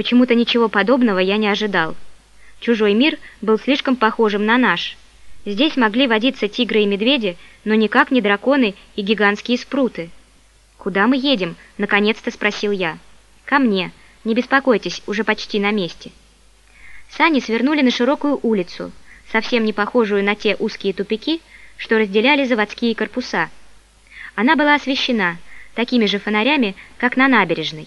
Почему-то ничего подобного я не ожидал. Чужой мир был слишком похожим на наш. Здесь могли водиться тигры и медведи, но никак не драконы и гигантские спруты. «Куда мы едем?» — наконец-то спросил я. «Ко мне. Не беспокойтесь, уже почти на месте». Сани свернули на широкую улицу, совсем не похожую на те узкие тупики, что разделяли заводские корпуса. Она была освещена такими же фонарями, как на набережной.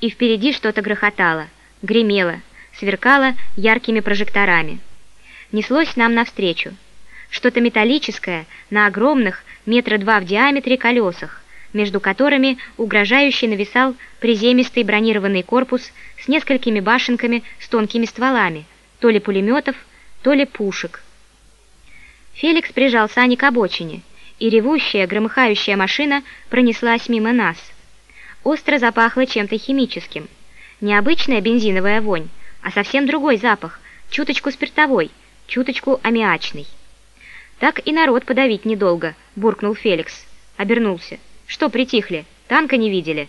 И впереди что-то грохотало, гремело, сверкало яркими прожекторами. Неслось нам навстречу. Что-то металлическое на огромных, метра два в диаметре колесах, между которыми угрожающе нависал приземистый бронированный корпус с несколькими башенками с тонкими стволами, то ли пулеметов, то ли пушек. Феликс прижал Сани к обочине, и ревущая, громыхающая машина пронеслась мимо нас. Остро запахло чем-то химическим. Необычная бензиновая вонь, а совсем другой запах, чуточку спиртовой, чуточку аммиачный. «Так и народ подавить недолго», — буркнул Феликс. Обернулся. «Что притихли? Танка не видели?»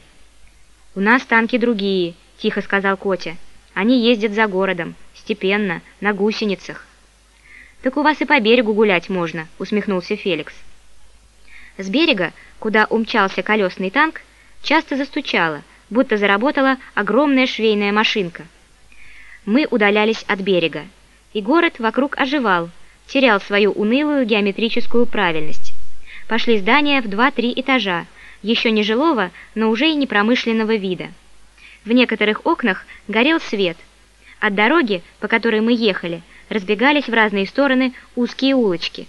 «У нас танки другие», — тихо сказал Котя. «Они ездят за городом, степенно, на гусеницах». «Так у вас и по берегу гулять можно», — усмехнулся Феликс. С берега, куда умчался колесный танк, часто застучало, будто заработала огромная швейная машинка. Мы удалялись от берега, и город вокруг оживал, терял свою унылую геометрическую правильность. Пошли здания в два-три этажа, еще не жилого, но уже и не промышленного вида. В некоторых окнах горел свет. От дороги, по которой мы ехали, разбегались в разные стороны узкие улочки.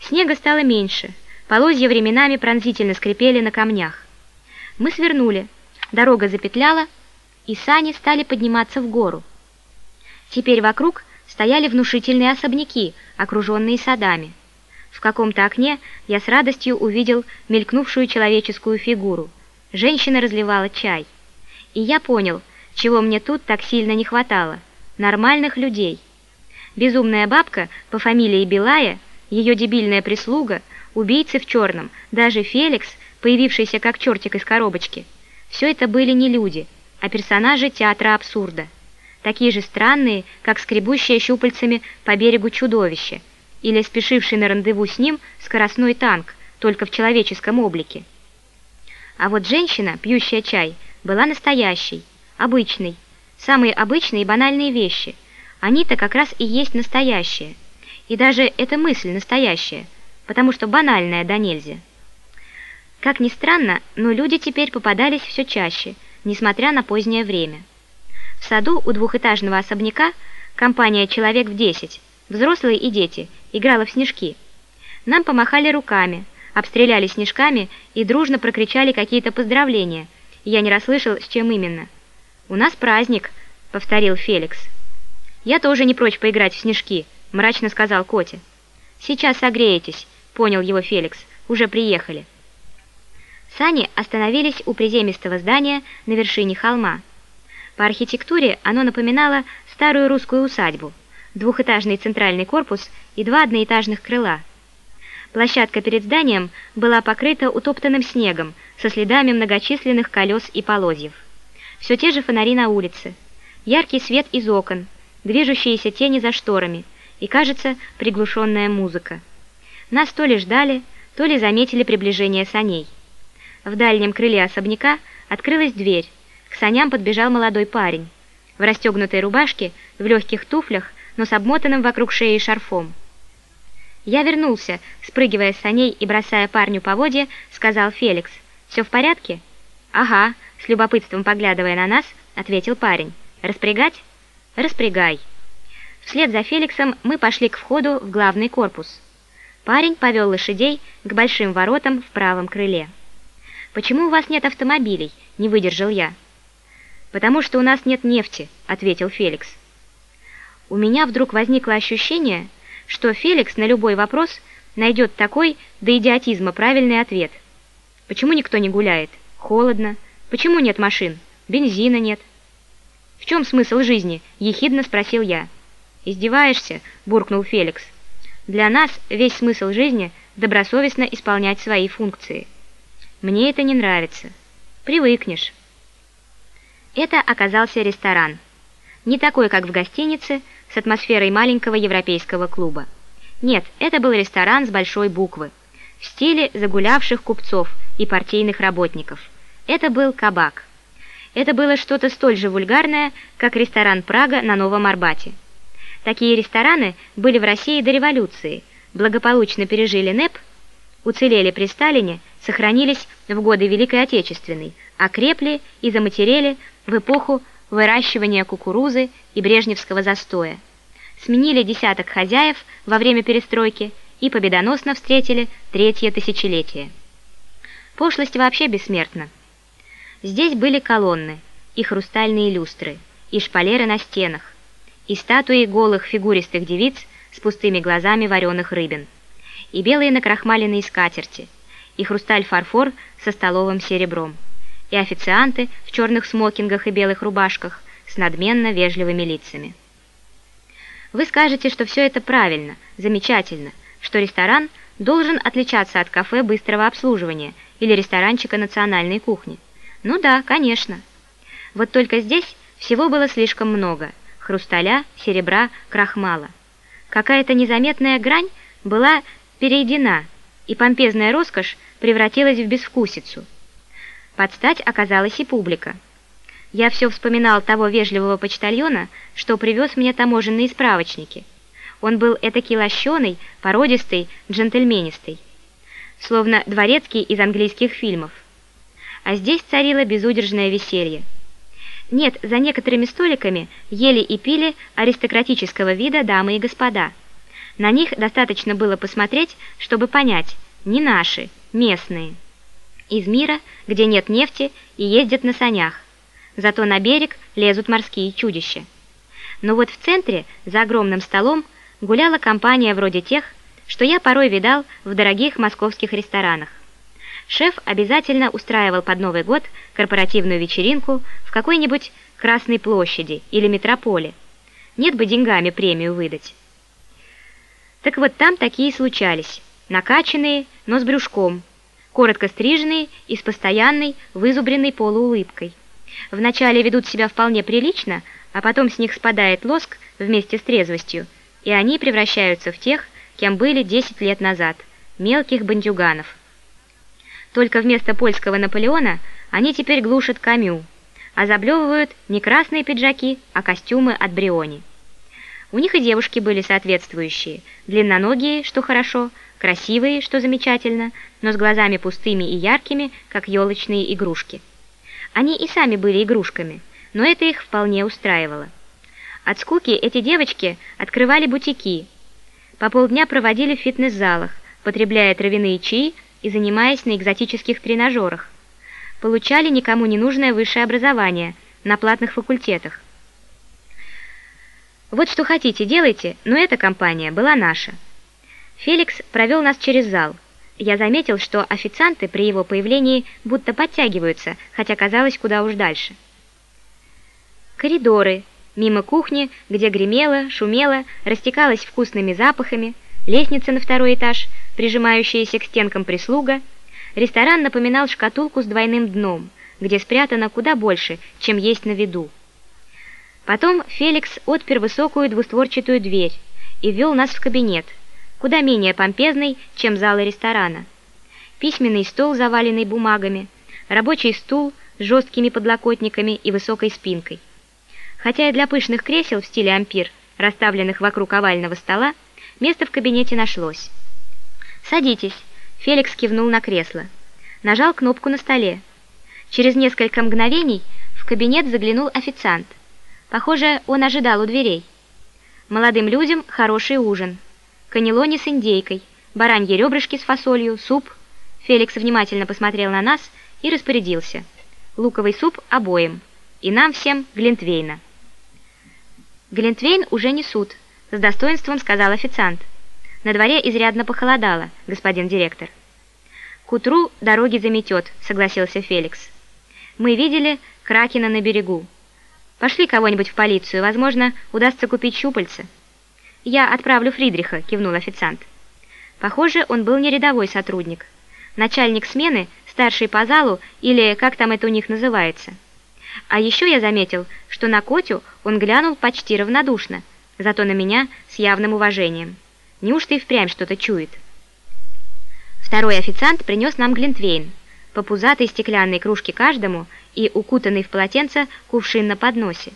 Снега стало меньше, полозья временами пронзительно скрипели на камнях. Мы свернули, дорога запетляла, и сани стали подниматься в гору. Теперь вокруг стояли внушительные особняки, окруженные садами. В каком-то окне я с радостью увидел мелькнувшую человеческую фигуру. Женщина разливала чай. И я понял, чего мне тут так сильно не хватало – нормальных людей. Безумная бабка по фамилии Белая, ее дебильная прислуга, убийцы в черном, даже Феликс, появившийся как чертик из коробочки – все это были не люди, а персонажи театра абсурда – такие же странные, как скребущее щупальцами по берегу чудовище, или спешивший на рандеву с ним скоростной танк, только в человеческом облике. А вот женщина, пьющая чай, была настоящей, обычной, самые обычные и банальные вещи. Они-то как раз и есть настоящие. И даже эта мысль настоящая, потому что банальная да нельзя. Как ни странно, но люди теперь попадались все чаще, несмотря на позднее время. В саду у двухэтажного особняка компания человек в десять, взрослые и дети, играла в снежки. Нам помахали руками, обстреляли снежками и дружно прокричали какие-то поздравления. Я не расслышал, с чем именно. «У нас праздник», — повторил Феликс. «Я тоже не прочь поиграть в снежки», — мрачно сказал Котя. «Сейчас согреетесь», — понял его Феликс. «Уже приехали». Сани остановились у приземистого здания на вершине холма. По архитектуре оно напоминало старую русскую усадьбу, двухэтажный центральный корпус и два одноэтажных крыла. Площадка перед зданием была покрыта утоптанным снегом со следами многочисленных колес и полозьев. Все те же фонари на улице, яркий свет из окон, движущиеся тени за шторами и, кажется, приглушенная музыка. Нас то ли ждали, то ли заметили приближение саней. В дальнем крыле особняка открылась дверь, к саням подбежал молодой парень. В расстегнутой рубашке, в легких туфлях, но с обмотанным вокруг шеи шарфом. «Я вернулся», — спрыгивая с саней и бросая парню поводья, сказал Феликс. «Все в порядке?» «Ага», — с любопытством поглядывая на нас, ответил парень. «Распрягать?» «Распрягай». Вслед за Феликсом мы пошли к входу в главный корпус. Парень повел лошадей к большим воротам в правом крыле. «Почему у вас нет автомобилей?» – не выдержал я. «Потому что у нас нет нефти», — ответил Феликс. У меня вдруг возникло ощущение, что Феликс на любой вопрос найдет такой до идиотизма правильный ответ. Почему никто не гуляет? Холодно. Почему нет машин? Бензина нет. «В чем смысл жизни?» – ехидно спросил я. «Издеваешься?» – буркнул Феликс. «Для нас весь смысл жизни – добросовестно исполнять свои функции. Мне это не нравится. Привыкнешь». Это оказался ресторан. Не такой, как в гостинице, с атмосферой маленького европейского клуба. Нет, это был ресторан с большой буквы, в стиле загулявших купцов и партийных работников. Это был кабак. Это было что-то столь же вульгарное, как ресторан «Прага» на Новом Арбате. Такие рестораны были в России до революции, благополучно пережили НЭП, уцелели при Сталине, сохранились в годы Великой Отечественной, окрепли и заматерели в эпоху выращивания кукурузы и брежневского застоя. Сменили десяток хозяев во время перестройки и победоносно встретили третье тысячелетие. Пошлость вообще бессмертна. Здесь были колонны, и хрустальные люстры, и шпалеры на стенах, и статуи голых фигуристых девиц с пустыми глазами вареных рыбин, и белые накрахмаленные скатерти, и хрусталь-фарфор со столовым серебром, и официанты в черных смокингах и белых рубашках с надменно вежливыми лицами. Вы скажете, что все это правильно, замечательно, что ресторан должен отличаться от кафе быстрого обслуживания или ресторанчика национальной кухни. Ну да, конечно. Вот только здесь всего было слишком много – хрусталя, серебра, крахмала. Какая-то незаметная грань была перейдена, и помпезная роскошь превратилась в безвкусицу. Под стать оказалась и публика. Я все вспоминал того вежливого почтальона, что привез мне таможенные справочники. Он был этакий лощеный, породистый, джентльменистый, словно дворецкий из английских фильмов. А здесь царило безудержное веселье. Нет, за некоторыми столиками ели и пили аристократического вида дамы и господа. На них достаточно было посмотреть, чтобы понять, не наши, местные. Из мира, где нет нефти и ездят на санях. Зато на берег лезут морские чудища. Но вот в центре, за огромным столом, гуляла компания вроде тех, что я порой видал в дорогих московских ресторанах. Шеф обязательно устраивал под Новый год корпоративную вечеринку в какой-нибудь Красной площади или метрополе. Нет бы деньгами премию выдать. Так вот там такие случались. Накачанные, но с брюшком. Коротко стриженные и с постоянной, вызубренной полуулыбкой. Вначале ведут себя вполне прилично, а потом с них спадает лоск вместе с трезвостью, и они превращаются в тех, кем были 10 лет назад, мелких бандюганов. Только вместо польского Наполеона они теперь глушат Камю, а заблевывают не красные пиджаки, а костюмы от Бриони. У них и девушки были соответствующие, длинноногие, что хорошо, красивые, что замечательно, но с глазами пустыми и яркими, как елочные игрушки. Они и сами были игрушками, но это их вполне устраивало. От скуки эти девочки открывали бутики, по полдня проводили в фитнес-залах, потребляя травяные чаи и занимаясь на экзотических тренажерах. Получали никому не нужное высшее образование на платных факультетах. Вот что хотите, делайте, но эта компания была наша. Феликс провел нас через зал. Я заметил, что официанты при его появлении будто подтягиваются, хотя казалось куда уж дальше. Коридоры, мимо кухни, где гремело, шумело, растекалось вкусными запахами, лестница на второй этаж – прижимающаяся к стенкам прислуга, ресторан напоминал шкатулку с двойным дном, где спрятано куда больше, чем есть на виду. Потом Феликс отпер высокую двустворчатую дверь и ввел нас в кабинет, куда менее помпезный, чем залы ресторана. Письменный стол, заваленный бумагами, рабочий стул с жесткими подлокотниками и высокой спинкой. Хотя и для пышных кресел в стиле ампир, расставленных вокруг овального стола, место в кабинете нашлось. «Садитесь», — Феликс кивнул на кресло. Нажал кнопку на столе. Через несколько мгновений в кабинет заглянул официант. Похоже, он ожидал у дверей. Молодым людям хороший ужин. Канелони с индейкой, бараньи ребрышки с фасолью, суп. Феликс внимательно посмотрел на нас и распорядился. Луковый суп обоим. И нам всем Глинтвейна. Глинтвейн уже несут, с достоинством сказал официант. На дворе изрядно похолодало, господин директор. К утру дороги заметет, согласился Феликс. Мы видели Кракена на берегу. Пошли кого-нибудь в полицию, возможно, удастся купить щупальца. Я отправлю Фридриха, кивнул официант. Похоже, он был не рядовой сотрудник. Начальник смены, старший по залу или как там это у них называется. А еще я заметил, что на Котю он глянул почти равнодушно, зато на меня с явным уважением. Неужто и впрямь что-то чует? Второй официант принес нам глинтвейн, по пузатой стеклянной кружке каждому и укутанный в полотенце кувшин на подносе.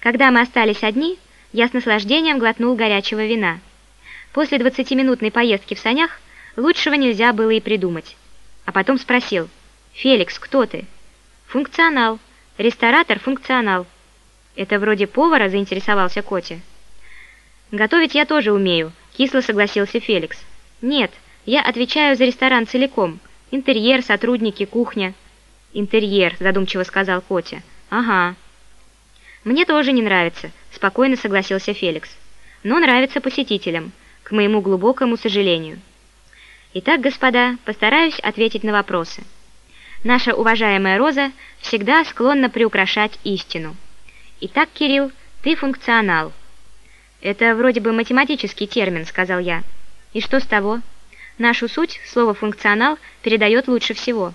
Когда мы остались одни, я с наслаждением глотнул горячего вина. После двадцатиминутной поездки в санях лучшего нельзя было и придумать. А потом спросил, «Феликс, кто ты?» «Функционал. Ресторатор-функционал». «Это вроде повара?» – заинтересовался Котя. «Готовить я тоже умею», – кисло согласился Феликс. «Нет, я отвечаю за ресторан целиком. Интерьер, сотрудники, кухня». «Интерьер», – задумчиво сказал Котя. «Ага». «Мне тоже не нравится», – спокойно согласился Феликс. «Но нравится посетителям, к моему глубокому сожалению». Итак, господа, постараюсь ответить на вопросы. Наша уважаемая Роза всегда склонна приукрашать истину. Итак, Кирилл, ты функционал. Это вроде бы математический термин, сказал я. И что с того? Нашу суть слово «функционал» передает лучше всего.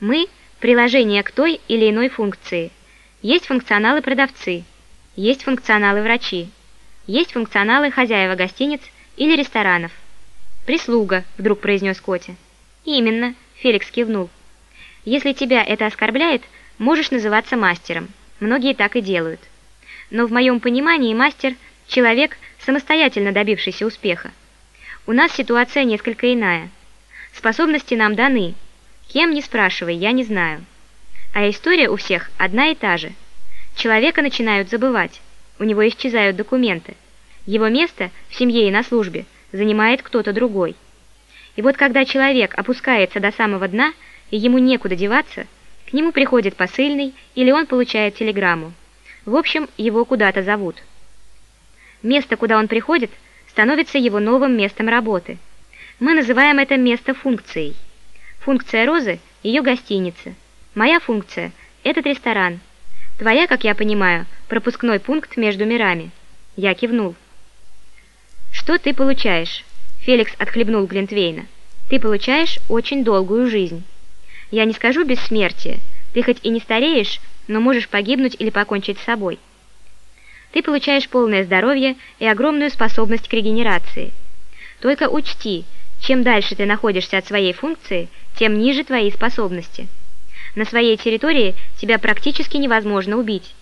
Мы – приложение к той или иной функции. Есть функционалы-продавцы, есть функционалы-врачи, есть функционалы хозяева гостиниц или ресторанов. «Прислуга», – вдруг произнес Котя. «Именно», – Феликс кивнул. «Если тебя это оскорбляет, можешь называться мастером. Многие так и делают. Но в моем понимании мастер – человек, самостоятельно добившийся успеха. У нас ситуация несколько иная. Способности нам даны. Кем, не спрашивай, я не знаю. А история у всех одна и та же. Человека начинают забывать, у него исчезают документы. Его место в семье и на службе занимает кто-то другой. И вот когда человек опускается до самого дна, и ему некуда деваться, к нему приходит посыльный или он получает телеграмму. В общем, его куда-то зовут. Место, куда он приходит – становится его новым местом работы. Мы называем это место функцией. Функция Розы – ее гостиница. Моя функция – этот ресторан. Твоя, как я понимаю, пропускной пункт между мирами. Я кивнул. Что ты получаешь? Феликс отхлебнул Глинтвейна. Ты получаешь очень долгую жизнь. Я не скажу бессмертие. Ты хоть и не стареешь, но можешь погибнуть или покончить с собой ты получаешь полное здоровье и огромную способность к регенерации. Только учти, чем дальше ты находишься от своей функции, тем ниже твои способности. На своей территории тебя практически невозможно убить.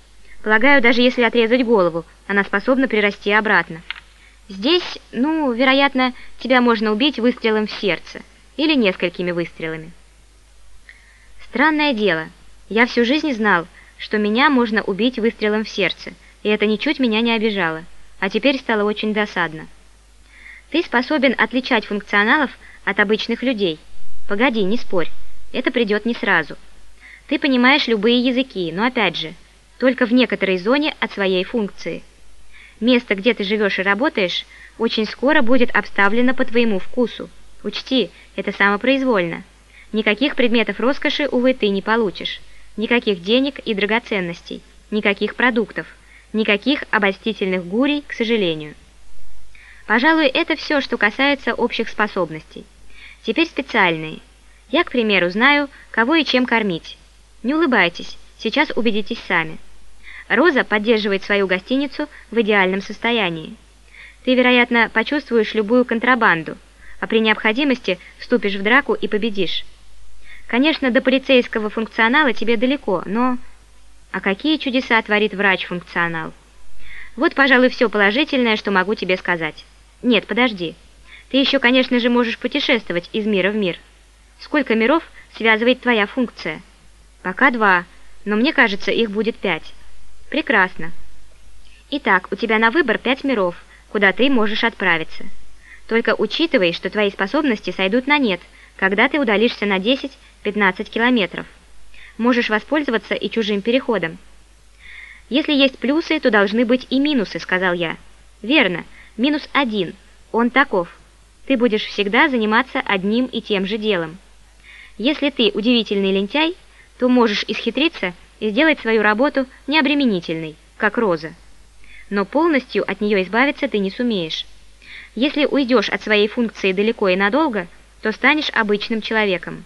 Полагаю, даже если отрезать голову, она способна прирасти обратно. Здесь, ну, вероятно, тебя можно убить выстрелом в сердце или несколькими выстрелами. Странное дело. Я всю жизнь знал, что меня можно убить выстрелом в сердце – и это ничуть меня не обижало, а теперь стало очень досадно. Ты способен отличать функционалов от обычных людей. Погоди, не спорь, это придет не сразу. Ты понимаешь любые языки, но опять же, только в некоторой зоне от своей функции. Место, где ты живешь и работаешь, очень скоро будет обставлено по твоему вкусу. Учти, это самопроизвольно. Никаких предметов роскоши, увы, ты не получишь. Никаких денег и драгоценностей, никаких продуктов – Никаких обольстительных гурий, к сожалению. Пожалуй, это все, что касается общих способностей. Теперь специальные. Я, к примеру, знаю, кого и чем кормить. Не улыбайтесь, сейчас убедитесь сами. Роза поддерживает свою гостиницу в идеальном состоянии. Ты, вероятно, почувствуешь любую контрабанду, а при необходимости вступишь в драку и победишь. Конечно, до полицейского функционала тебе далеко, но... А какие чудеса творит врач-функционал? Вот, пожалуй, все положительное, что могу тебе сказать. Нет, подожди. Ты еще, конечно же, можешь путешествовать из мира в мир. Сколько миров связывает твоя функция? Пока два, но мне кажется, их будет пять. Прекрасно. Итак, у тебя на выбор пять миров, куда ты можешь отправиться. Только учитывай, что твои способности сойдут на нет, когда ты удалишься на 10-15 километров можешь воспользоваться и чужим переходом. Если есть плюсы, то должны быть и минусы, сказал я. Верно, минус один, он таков. Ты будешь всегда заниматься одним и тем же делом. Если ты удивительный лентяй, то можешь исхитриться и сделать свою работу необременительной, как роза. Но полностью от нее избавиться ты не сумеешь. Если уйдешь от своей функции далеко и надолго, то станешь обычным человеком.